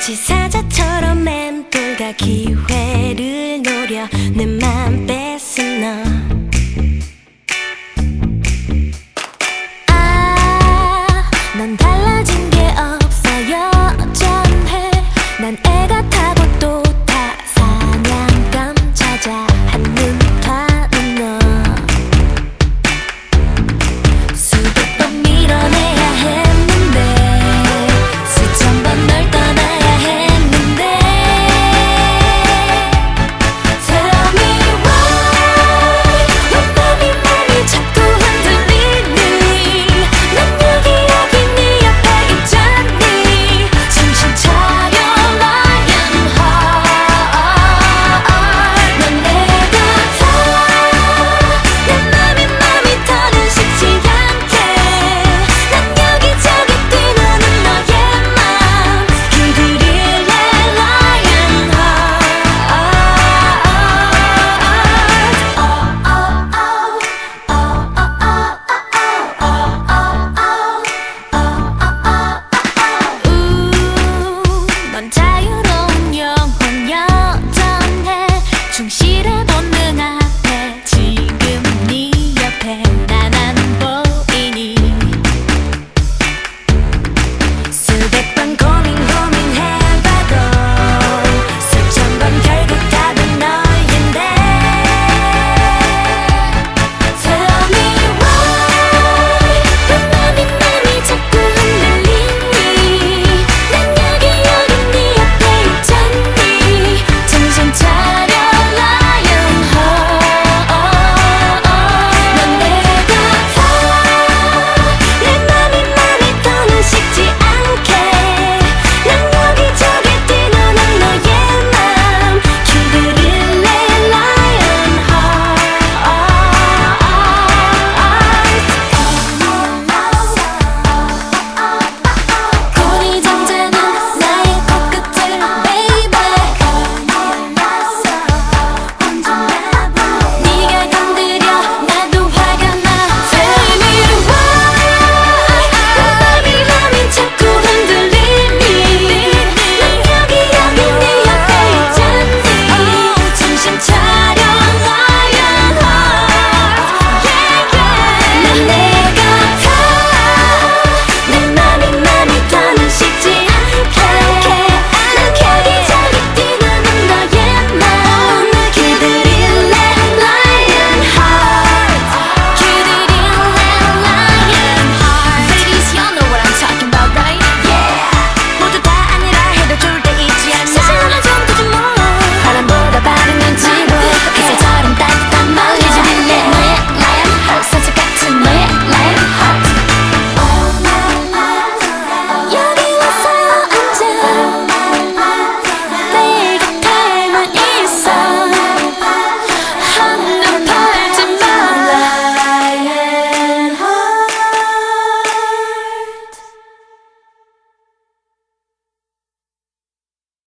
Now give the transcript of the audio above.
마치 사자처럼 맴돌다 기회를 노려 내맘 뺏은 너 아, 난 달라진 게 없어요. 어쩜 해? 난 애가